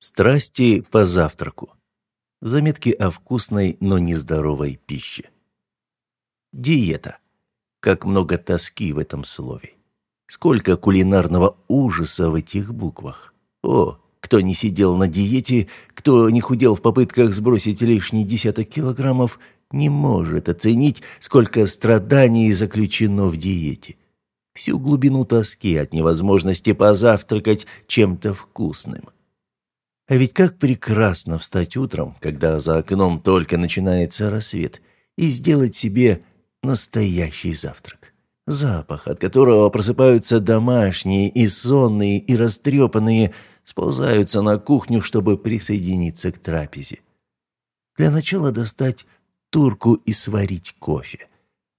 Страсти по завтраку. Заметки о вкусной, но нездоровой пище. Диета. Как много тоски в этом слове. Сколько кулинарного ужаса в этих буквах. О, кто не сидел на диете, кто не худел в попытках сбросить лишний десяток килограммов, не может оценить, сколько страданий заключено в диете. Всю глубину тоски от невозможности позавтракать чем-то вкусным. А ведь как прекрасно встать утром, когда за окном только начинается рассвет, и сделать себе настоящий завтрак. Запах, от которого просыпаются домашние и сонные, и растрепанные, сползаются на кухню, чтобы присоединиться к трапезе. Для начала достать турку и сварить кофе.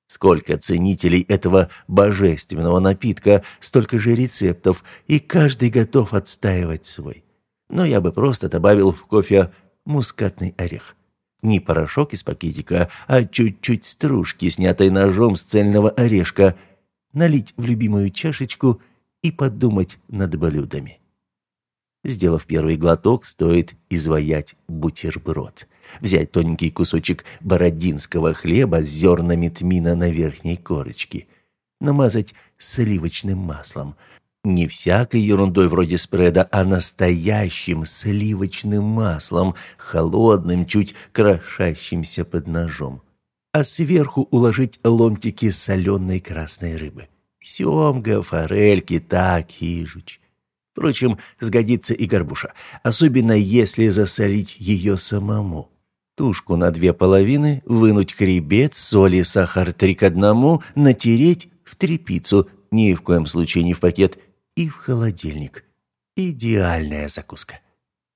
Сколько ценителей этого божественного напитка, столько же рецептов, и каждый готов отстаивать свой но я бы просто добавил в кофе мускатный орех. Не порошок из пакетика, а чуть-чуть стружки, снятой ножом с цельного орешка, налить в любимую чашечку и подумать над блюдами. Сделав первый глоток, стоит изваять бутерброд. Взять тоненький кусочек бородинского хлеба с зернами тмина на верхней корочке. Намазать сливочным маслом. Не всякой ерундой вроде спреда, а настоящим сливочным маслом, холодным, чуть крошащимся под ножом. А сверху уложить ломтики соленой красной рыбы. Семга, форель, кита, кижуч. Впрочем, сгодится и горбуша, особенно если засолить ее самому. Тушку на две половины, вынуть хребет, соль и сахар три к одному, натереть в трепицу, ни в коем случае не в пакет, и в холодильник. Идеальная закуска.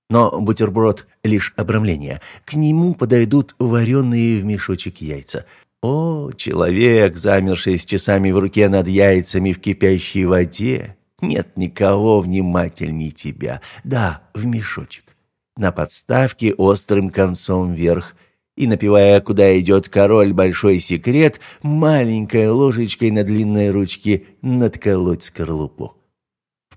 Но бутерброд – лишь обрамление. К нему подойдут вареные в мешочек яйца. О, человек, замерший с часами в руке над яйцами в кипящей воде. Нет никого внимательней тебя. Да, в мешочек. На подставке острым концом вверх – и, напевая «Куда идет король, большой секрет», маленькой ложечкой на длинной ручке надколоть скорлупу.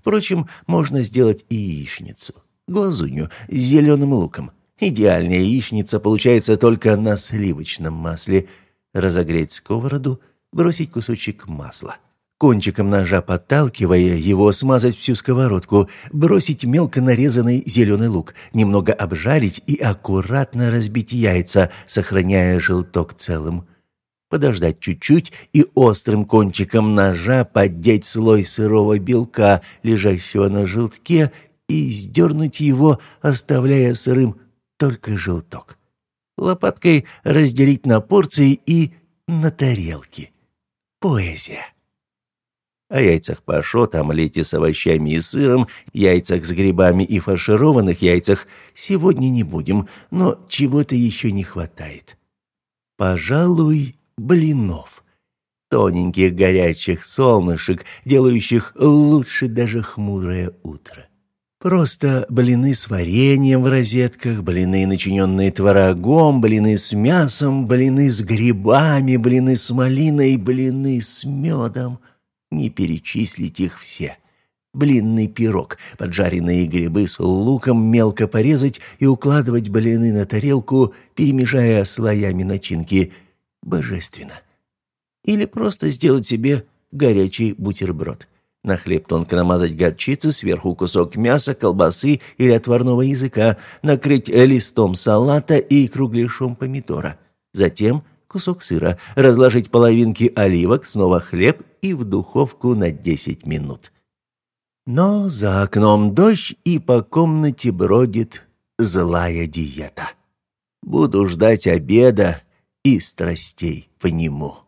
Впрочем, можно сделать и яичницу. Глазунью с зеленым луком. Идеальная яичница получается только на сливочном масле. Разогреть сковороду, бросить кусочек масла. Кончиком ножа подталкивая его, смазать всю сковородку, бросить мелко нарезанный зеленый лук, немного обжарить и аккуратно разбить яйца, сохраняя желток целым подождать чуть-чуть и острым кончиком ножа поддеть слой сырого белка, лежащего на желтке, и сдернуть его, оставляя сырым только желток. Лопаткой разделить на порции и на тарелки. Поэзия. О яйцах пашот, омлете с овощами и сыром, яйцах с грибами и фаршированных яйцах сегодня не будем, но чего-то еще не хватает. Пожалуй, блинов. Тоненьких горячих солнышек, делающих лучше даже хмурое утро. Просто блины с вареньем в розетках, блины, начиненные творогом, блины с мясом, блины с грибами, блины с малиной, блины с медом. Не перечислить их все. Блинный пирог, поджаренные грибы с луком мелко порезать и укладывать блины на тарелку, перемежая слоями начинки – божественно. Или просто сделать себе горячий бутерброд. На хлеб тонко намазать горчицу, сверху кусок мяса, колбасы или отварного языка, накрыть листом салата и кругляшом помидора. Затем кусок сыра, разложить половинки оливок, снова хлеб и в духовку на 10 минут. Но за окном дождь, и по комнате бродит злая диета. Буду ждать обеда, и страстей по нему.